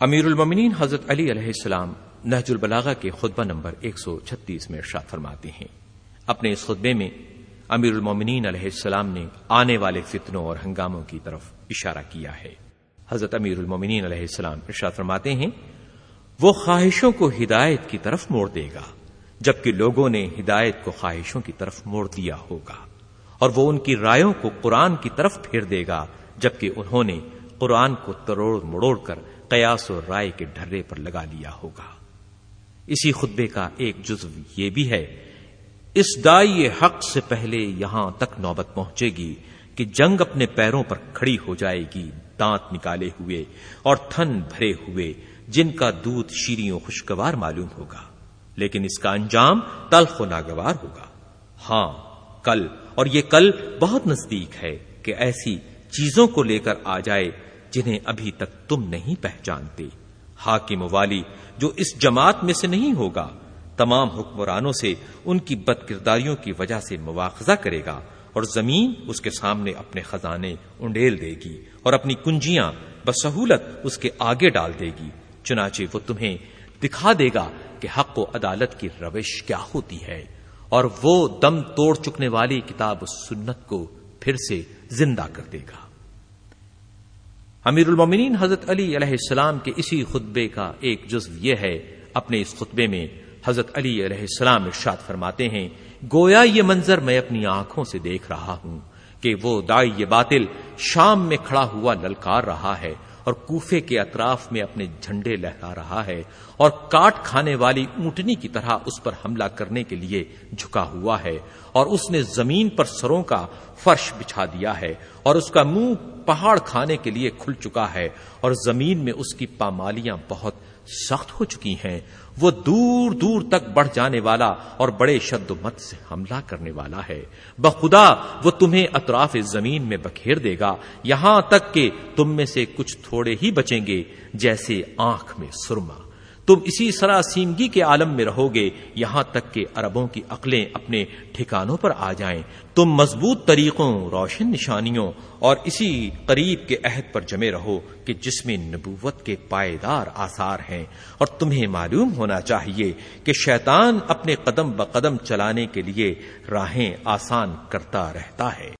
امیر المومنین حضرت علی علیہ السلام نہج البلاغہ کے خطبہ نمبر 136 میں ارشاد فرماتے ہیں۔ اپنے اس خطبے میں امیر المومنین علیہ السلام نے آنے والے فتنوں اور ہنگاموں کی طرف اشارہ کیا ہے۔ حضرت امیر المومنین علیہ السلام ارشاد فرماتے ہیں، وہ خواہشوں کو ہدایت کی طرف موڑ دے گا، جبکہ لوگوں نے ہدایت کو خواہشوں کی طرف موڑ دیا ہوگا، اور وہ ان کی رائےوں کو قرآن کی طرف پھیر دے گا، جبکہ انہوں نے قرآن کو تروڑ مڑوڑ کر قیاس و رائے کے ڈھرے پر لگا لیا ہوگا۔ اسی خطبے کا ایک جزو یہ بھی ہے، اس دائی حق سے پہلے یہاں تک نوبت پہنچے گی کہ جنگ اپنے پیروں پر کھڑی ہو جائے گی، دانت نکالے ہوئے اور تھن بھرے ہوئے، جن کا دودھ شیری و خوشگوار معلوم ہوگا۔ لیکن اس کا انجام تلخ و ناگوار ہوگا۔ ہاں کل، اور یہ کل بہت نزدیک ہے کہ ایسی چیزوں کو لے کر آ جائے جنہیں ابھی تک تم نہیں پہچانتے۔ حاکم والی جو اس جماعت میں سے نہیں ہوگا، تمام حکمرانوں سے ان کی بد کرداریوں کی وجہ سے مواخذہ کرے گا اور زمین اس کے سامنے اپنے خزانے انڈیل دے گی اور اپنی کنجیاں بسہولت اس کے آگے ڈال دے گی۔ چنانچہ وہ تمہیں دکھا دے گا کہ حق و عدالت کی روش کیا ہوتی ہے اور وہ دم توڑ چکنے والی کتاب سنت کو پھر سے زندہ کر دے گا۔ امیر المومنین حضرت علی علیہ السلام کے اسی خطبے کا ایک جزو یہ ہے، اپنے اس خطبے میں حضرت علی علیہ السلام ارشاد فرماتے ہیں، گویا یہ منظر میں اپنی آنکھوں سے دیکھ رہا ہوں کہ وہ دائی یہ باطل شام میں کھڑا ہوا للکار رہا ہے اور کوفے کے اطراف میں اپنے جھنڈے لہرا رہا ہے اور کاٹ کھانے والی اونٹنی کی طرح اس پر حملہ کرنے کے لیے جھکا ہوا ہے اور اس نے زمین پر سروں کا فرش بچھا دیا ہے اور اس کا منہ پہاڑ کھانے کے لیے کھل چکا ہے اور زمین میں اس کی پامالیاں بہت سخت ہو چکی ہیں۔ وہ دور دور تک بڑھ جانے والا اور بڑے شد و مت سے حملہ کرنے والا ہے۔ بخدا، وہ تمہیں اطراف زمین میں بکھیر دے گا۔ یہاں تک کہ تم میں سے کچھ تھوڑے ہی بچیں گے جیسے آنکھ میں سرما۔ تم اسی سراسیمگی کے عالم میں رہو گے، یہاں تک کہ عربوں کی عقلیں اپنے ٹھکانوں پر آ جائیں۔ تم مضبوط طریقوں، روشن نشانیوں اور اسی قریب کے عہد پر جمے رہو کہ جس میں نبوت کے پائیدار آثار ہیں۔ اور تمہیں معلوم ہونا چاہیے کہ شیطان اپنے قدم بقدم چلانے کے لیے راہیں آسان کرتا رہتا ہے۔